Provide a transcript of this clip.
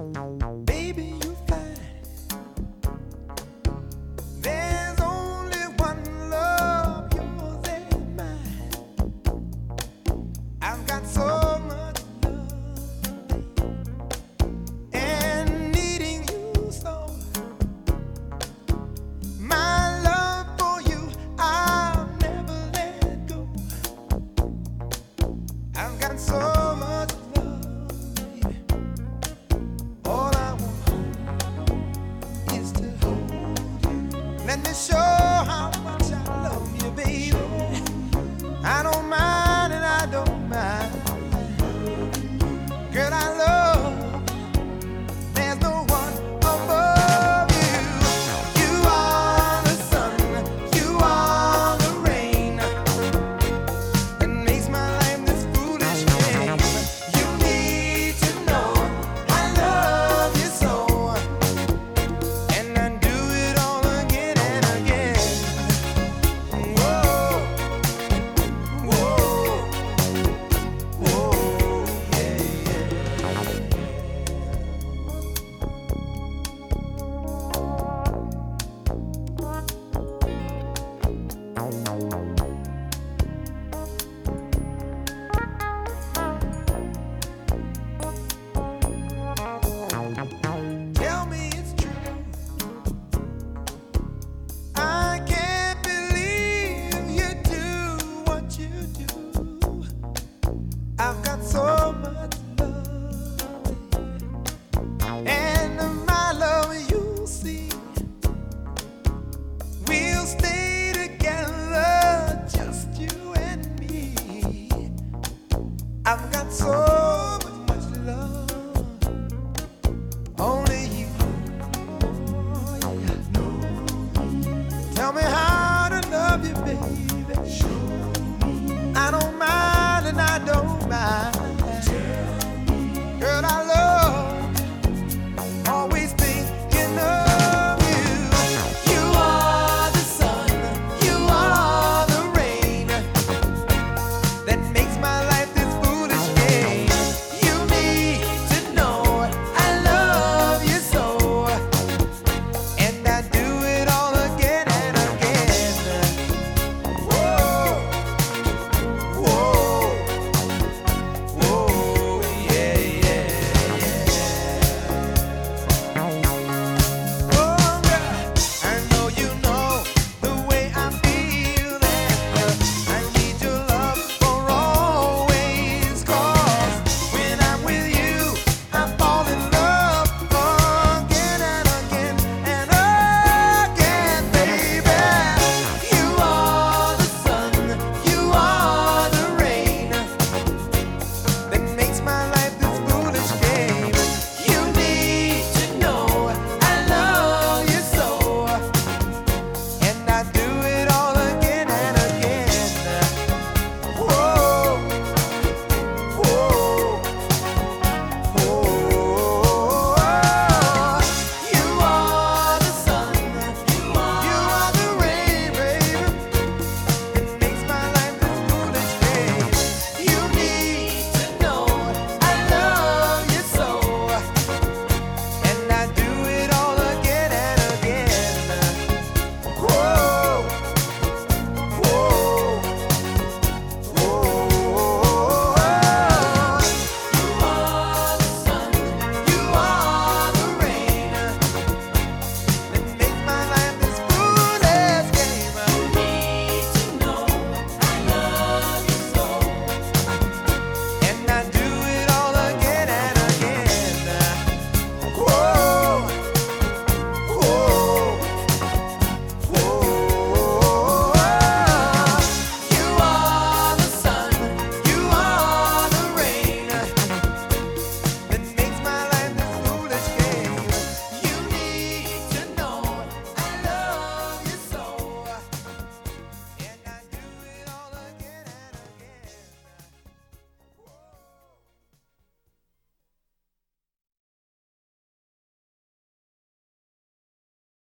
Bye. show. so